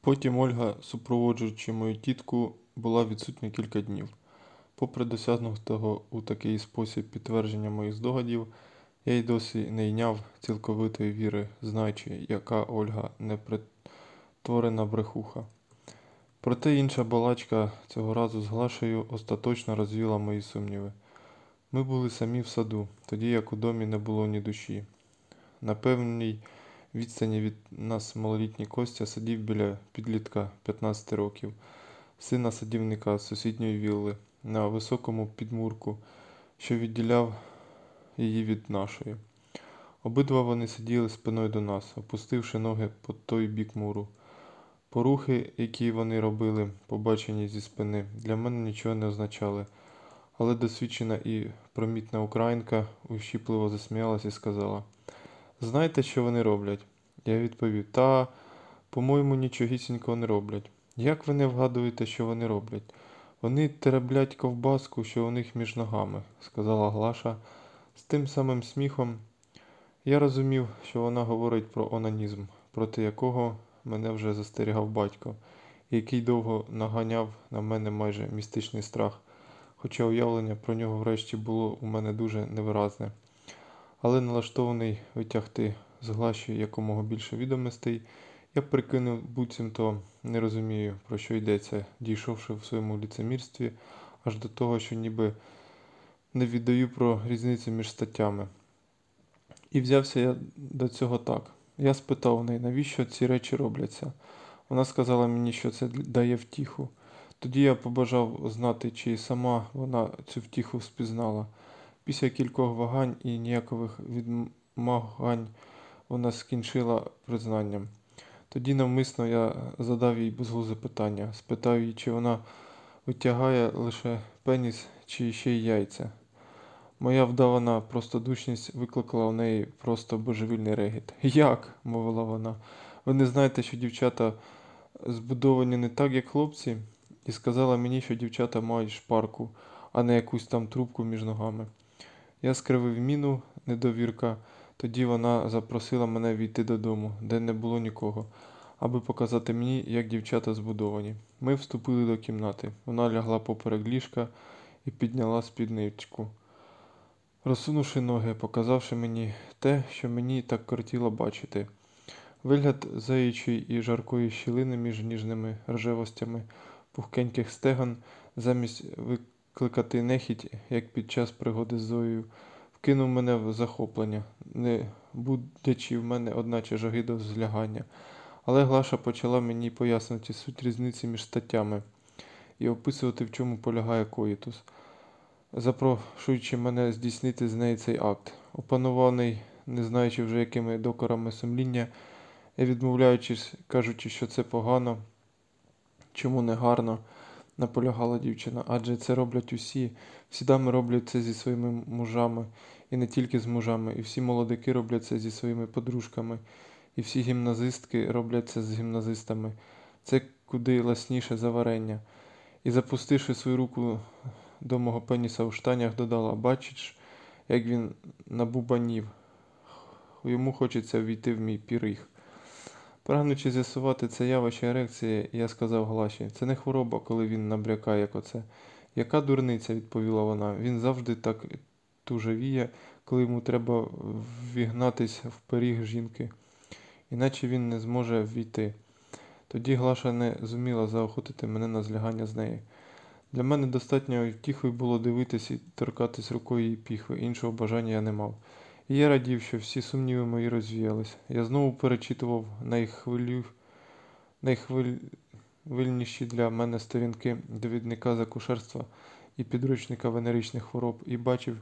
Потім Ольга, супроводжуючи мою тітку, була відсутня кілька днів. Попри досягнутого у такий спосіб підтвердження моїх здогадів, я й досі не йняв цілковитої віри, знаючи, яка Ольга непритворена брехуха. Проте інша балачка цього разу з Глашею остаточно розвіла мої сумніви. Ми були самі в саду, тоді як у домі не було ні душі. На відстані від нас малолітній Костя сидів біля підлітка 15 років, сина садівника з сусідньої вілли, на високому підмурку, що відділяв її від нашої. Обидва вони сиділи спиною до нас, опустивши ноги по той бік муру. Порухи, які вони робили, побачені зі спини, для мене нічого не означали. Але досвідчена і промітна українка ущіпливо засміялась і сказала: Знаєте, що вони роблять? Я відповів: Та, по-моєму, нічогісінького не роблять. Як ви не вгадуєте, що вони роблять? Вони тереблять ковбаску, що у них між ногами, сказала Глаша з тим самим сміхом. Я розумів, що вона говорить про онанізм, проти якого мене вже застерігав батько, який довго наганяв на мене майже містичний страх, хоча уявлення про нього врешті було у мене дуже невиразне. Але налаштований витягти з глаші якомога більше відомостей, я прикинув, буцімто не розумію, про що йдеться, дійшовши в своєму ліцемірстві аж до того, що ніби не віддаю про різницю між статтями. І взявся я до цього так. Я спитав у неї, навіщо ці речі робляться. Вона сказала мені, що це дає втіху. Тоді я побажав знати, чи сама вона цю втіху спізнала. Після кількох вагань і ніякових відмагань вона скінчила признанням. Тоді навмисно я задав їй безглузе питання, спитав її, чи вона витягає лише пеніс, чи ще й яйця. Моя вдавана простодушність викликала в неї просто божевільний регіт. Як? мовила вона. Ви не знаєте, що дівчата збудовані не так, як хлопці, і сказала мені, що дівчата мають шпарку, а не якусь там трубку між ногами. Я скривив міну недовірка, тоді вона запросила мене війти додому, де не було нікого, аби показати мені, як дівчата збудовані. Ми вступили до кімнати. Вона лягла поперек ліжка і підняла спідничку розсунувши ноги, показавши мені те, що мені так кортіло бачити. Вигляд заячої і жаркої щілини між ніжними ржевостями пухкеньких стегон, замість викликати нехідь, як під час пригоди з Зоєю, вкинув мене в захоплення, не будячи в мене, одначе жаги до злягання. Але Глаша почала мені пояснити суть різниці між статтями і описувати, в чому полягає коїтус запрошуючи мене здійснити з неї цей акт. Опанований, не знаючи вже якими докорами сумління, я відмовляючись, кажучи, що це погано, чому не гарно, наполягала дівчина. Адже це роблять усі, всі дами роблять це зі своїми мужами, і не тільки з мужами, і всі молодики роблять це зі своїми подружками, і всі гімназистки роблять це з гімназистами. Це куди ласніше за варення. І запустивши свою руку до мого пеніса у штанях додала, бачиш, як він набубанів. Йому хочеться війти в мій піріг. Прагнучи з'ясувати це явище ерекції, я сказав Глаші, це не хвороба, коли він набрякає, як оце. Яка дурниця, відповіла вона. Він завжди так тужавіє, коли йому треба вігнатись в пиріг жінки, іначе він не зможе війти. Тоді Глаша не зуміла заохотити мене на злягання з нею. Для мене достатньо втіхою було дивитись і торкатись рукою її піхви, іншого бажання я не мав. І я радів, що всі сумніви мої розвіялись. Я знову перечитував найхвилю... найхвильніші для мене сторінки довідника закушерства і підручника венеричних хвороб, і бачив,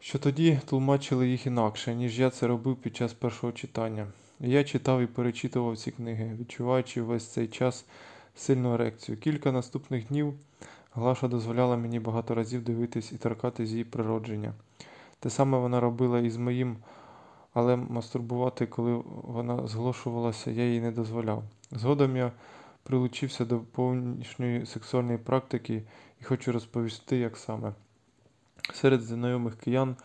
що тоді тлумачили їх інакше, ніж я це робив під час першого читання. Я читав і перечитував ці книги, відчуваючи весь цей час сильну ерекцію. Кілька наступних днів Глаша дозволяла мені багато разів дивитись і торкатись її природження. Те саме вона робила і з моїм, але мастурбувати, коли вона зголошувалася, я їй не дозволяв. Згодом я прилучився до повнішньої сексуальної практики і хочу розповісти, як саме. Серед знайомих киян,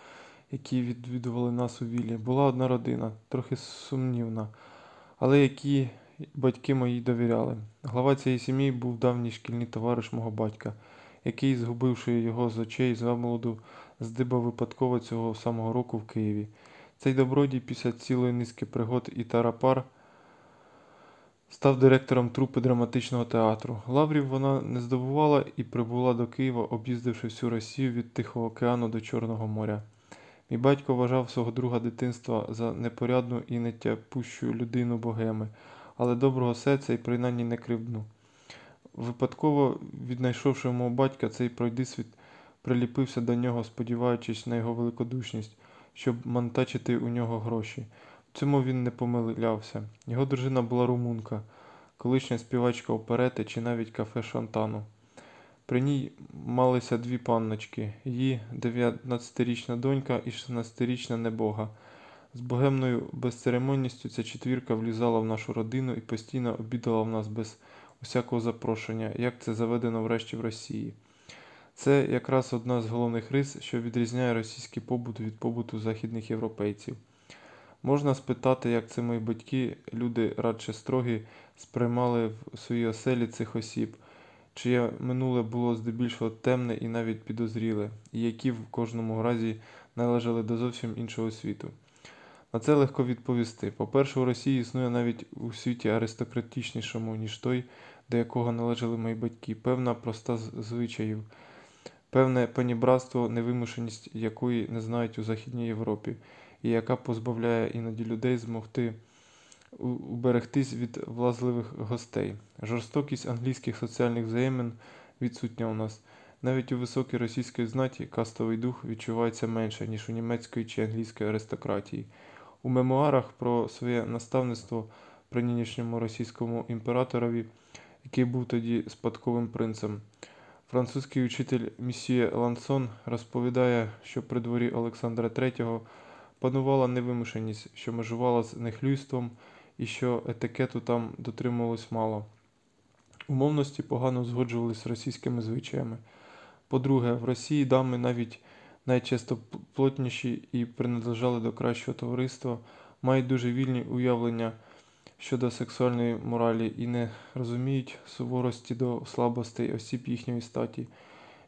які відвідували нас у віллі, була одна родина, трохи сумнівна, але які батьки мої довіряли. Глава цієї сім'ї був давній шкільний товариш мого батька, який, згубивши його з очей, замолоду здибав випадково цього самого року в Києві. Цей добродій після цілої низки пригод і тарапар став директором трупи драматичного театру. Лаврів вона не здобувала і прибула до Києва, об'їздивши всю Росію від Тихого океану до Чорного моря. Мій батько вважав свого друга дитинства за непорядну і нетяпущу людину богеми, але доброго серця і принаймні не кривдну. Випадково, віднайшовши мого батька, цей пройдисвіт приліпився до нього, сподіваючись на його великодушність, щоб мантачити у нього гроші. В цьому він не помилявся. Його дружина була румунка, колишня співачка оперети чи навіть кафе Шантану. При ній малися дві панночки, її 19-річна донька і 16-річна небога. З богемною безцеремонністю ця четвірка влізала в нашу родину і постійно обідала в нас без усякого запрошення, як це заведено врешті в Росії. Це якраз одна з головних рис, що відрізняє російський побут від побуту західних європейців. Можна спитати, як це мої батьки, люди радше строгі, сприймали в своїй оселі цих осіб, чиє минуле було здебільшого темне і навіть підозріле, і які в кожному разі належали до зовсім іншого світу. На це легко відповісти. По-перше, у Росії існує навіть у світі аристократичнішому, ніж той, до якого належали мої батьки, певна проста звичаїв, певне панібратство, невимушеність якої не знають у Західній Європі, і яка позбавляє іноді людей змогти уберегтись від влазливих гостей. Жорстокість англійських соціальних взаємин відсутня у нас. Навіть у високій російській знаті кастовий дух відчувається менше, ніж у німецької чи англійської аристократії. У мемуарах про своє наставництво при нинішньому російському імператорові, який був тоді спадковим принцем. Французький учитель Місьє Лансон розповідає, що при дворі Олександра III панувала невимушеність, що межувала з нехлюйством і що етикету там дотримувалось мало. Умовності погано згоджувались з російськими звичаями. По-друге, в Росії дами навіть найчасто плотніші і принадлежали до кращого товариства, мають дуже вільні уявлення щодо сексуальної моралі і не розуміють суворості до слабостей осіб їхньої статі.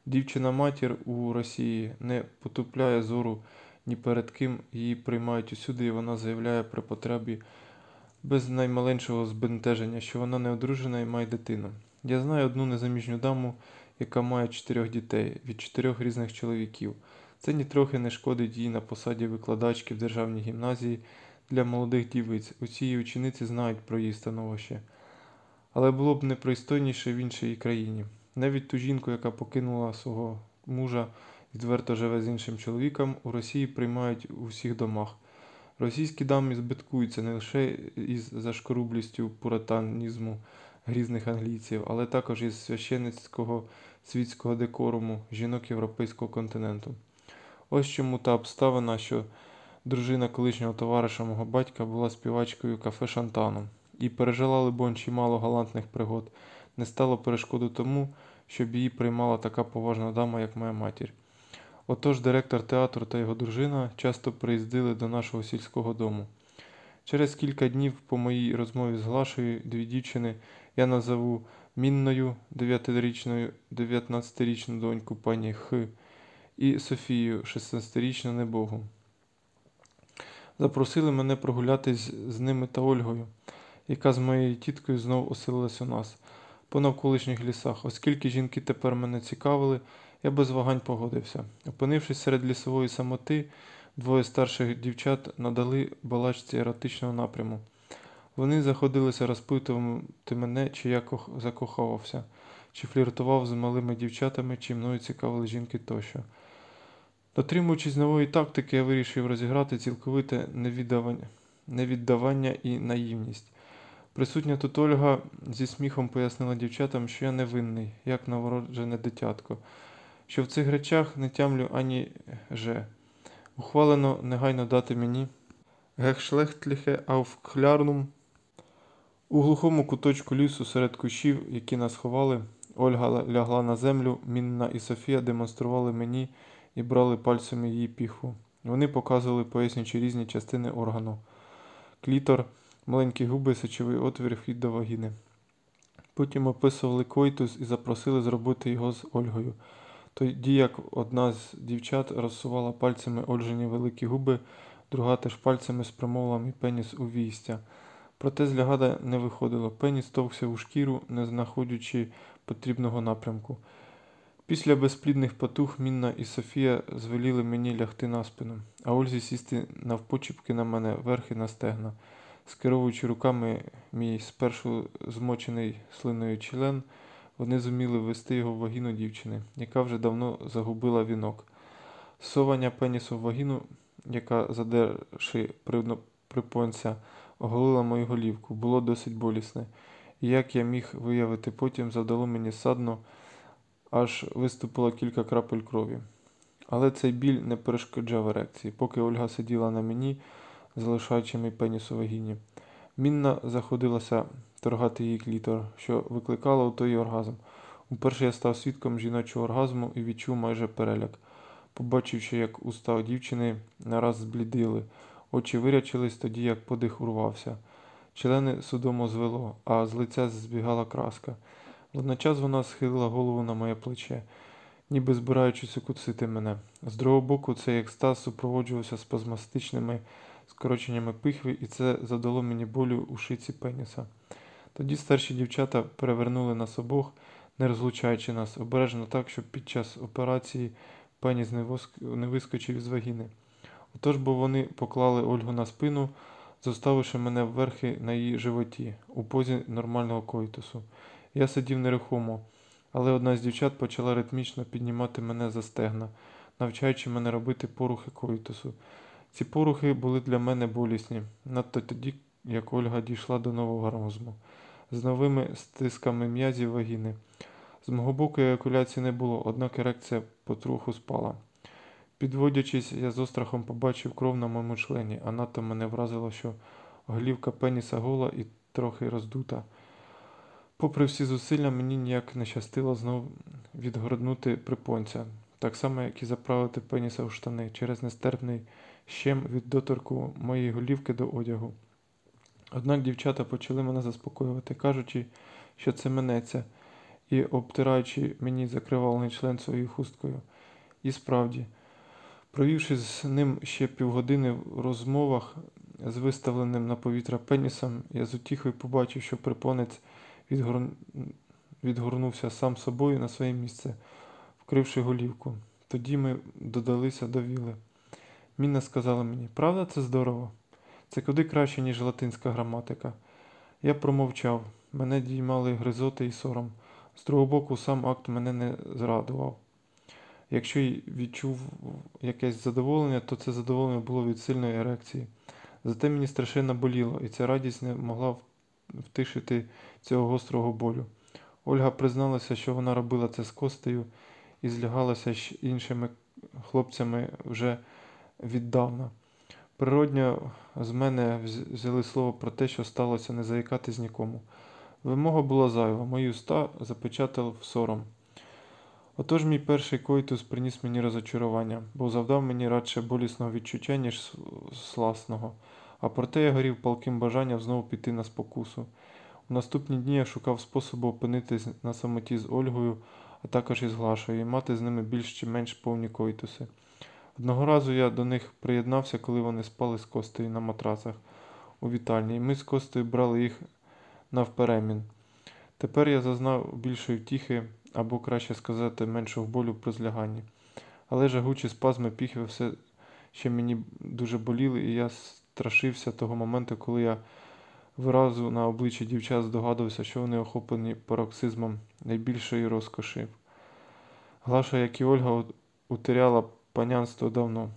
Дівчина-матір у Росії не потупляє зору ні перед ким, її приймають усюди, і вона заявляє при потребі без найменшого збентеження, що вона не одружена і має дитину. Я знаю одну незаміжню даму, яка має чотирьох дітей від чотирьох різних чоловіків. Це нітрохи не шкодить їй на посаді викладачки в державній гімназії для молодих дівиць. Усі її учениці знають про її становище. Але було б непристойніше в іншій країні. Навіть ту жінку, яка покинула свого мужа відверто живе з іншим чоловіком, у Росії приймають у всіх домах. Російські дами збиткуються не лише із зашкорублістю пуританізму грізних англійців, але також із священницького світського декоруму жінок європейського континенту. Ось чому та обставина, що дружина колишнього товариша мого батька була співачкою кафе Шантану і пережила, либонь, чимало галантних пригод, не стало перешкоду тому, щоб її приймала така поважна дама, як моя матір. Отож директор театру та його дружина часто приїздили до нашого сільського дому. Через кілька днів по моїй розмові з Глашею дві дівчини я назову Мінною 9-річною, 19-річну доньку пані Х і Софію, 16-річну небогу. Запросили мене прогулятись з ними та Ольгою, яка з моєю тіткою знов оселилась у нас по навколишніх лісах. Оскільки жінки тепер мене цікавили, я без вагань погодився. Опинившись серед лісової самоти, двоє старших дівчат надали балачці еротичного напряму. Вони заходилися розпитувати мене, чи я закохався, чи фліртував з малими дівчатами, чи мною цікавили жінки тощо. Дотримуючись нової тактики, я вирішив розіграти цілковите невіддавання, і наївність. Присутня тут Ольга зі сміхом пояснила дівчатам, що я невинний, як новороджене дитятко, що в цих речах не тямлю ані же. Ухвалено негайно дати мені гехшлехтліхе ауфклярнум. У глухому куточку лісу серед кущів, які нас ховали, Ольга лягла на землю, Мінна і Софія демонстрували мені і брали пальцями її піхву. Вони показували, пояснюючи різні частини органу. Клітор, маленькі губи, сечовий отвір, вхід до вагіни. Потім описували койтус і запросили зробити його з Ольгою. Тоді як одна з дівчат розсувала пальцями Ольжині великі губи, друга теж пальцями спрямовувала мій пеніс у війстя. Проте з лягада не виходило. Пеніс товкся у шкіру, не знаходячи потрібного напрямку. Після безплідних потух Мінна і Софія звеліли мені лягти на спину, а Ользі сісти навпочіпки на мене верхи на стегна. Скеровуючи руками мій спершу змочений слиною член, вони зуміли ввести його в вагіну дівчини, яка вже давно загубила вінок. Совання пенісу в вагіну, яка, задерши припонця, оголила мою голівку, було досить болісне, і як я міг виявити потім, завдало мені садно, аж виступило кілька крапель крові. Але цей біль не перешкоджав ерекції, поки Ольга сиділа на мені, залишаючи мій пеніс у вагіні. Мінна заходилася торгати її клітор, що викликало у той оргазм. Уперше я став свідком жіночого оргазму і відчув майже переляк, побачивши, як уста дівчини нараз зблідили, очі вирячились тоді, як подих урвався. Члени судомо звело, а з лиця збігала краска. Водночас вона схилила голову на моє плече, ніби збираючись укусити мене. З другого боку, цей екстаз супроводжувався спазмастичними скороченнями пихви, і це задало мені болю у шиці пеніса. Тоді старші дівчата перевернули нас обох, не розлучаючи нас, обережно так, щоб під час операції пеніс не, вискочив із вагіни. Отож бо вони поклали Ольгу на спину, зоставивши мене вверхи на її животі, у позі нормального коїтусу. Я сидів нерухомо, але одна з дівчат почала ритмічно піднімати мене за стегна, навчаючи мене робити порухи коїтусу. Ці порухи були для мене болісні, надто тоді, як Ольга дійшла до нового оргазму, з новими стисками м'язів вагіни. З мого боку еякуляції не було, однак ерекція потроху спала. Підводячись, я з острахом побачив кров на моєму члені, а надто мене вразило, що голівка пеніса гола і трохи роздута. Попри всі зусилля, мені ніяк не щастило знов відгорнути припонця, так само, як і заправити пеніса у штани через нестерпний щем від доторку моєї голівки до одягу. Однак дівчата почали мене заспокоювати, кажучи, що це минеться, і обтираючи мені закривалений член своєю хусткою. І справді, провівши з ним ще півгодини в розмовах з виставленим на повітря пенісом, я з утіхою побачив, що припонець відгор... відгорнувся сам собою на своє місце, вкривши голівку. Тоді ми додалися до віли. Мінна сказала мені, правда, це здорово? Це куди краще, ніж латинська граматика. Я промовчав, мене діймали гризоти і сором. З другого боку, сам акт мене не зрадував. Якщо відчув якесь задоволення, то це задоволення було від сильної ерекції. Зате мені страшенно боліло, і ця радість не могла втишити цього гострого болю. Ольга призналася, що вона робила це з костею і злягалася з іншими хлопцями вже віддавна. Природньо з мене взяли слово про те, що сталося не заїкатись нікому. Вимога була зайва, мої уста запечатав сором. Отож мій перший койтус приніс мені розочарування, бо завдав мені радше болісного відчуття, ніж сласного. А проте я горів палким бажанням знову піти на спокусу. У наступні дні я шукав способу опинитись на самоті з Ольгою, а також із Глашою, і мати з ними більш чи менш повні койтуси. Одного разу я до них приєднався, коли вони спали з Костею на матрасах у вітальні, і ми з Костею брали їх навперемін. Тепер я зазнав більшої втіхи, або краще сказати, меншого болю при зляганні. Але жагучі спазми піхви все ще мені дуже боліли, і я страшився того моменту, коли я виразу на обличчі дівчат здогадувався, що вони охоплені пароксизмом найбільшої розкоші. Глаша, як і Ольга, утеряла панянство давно.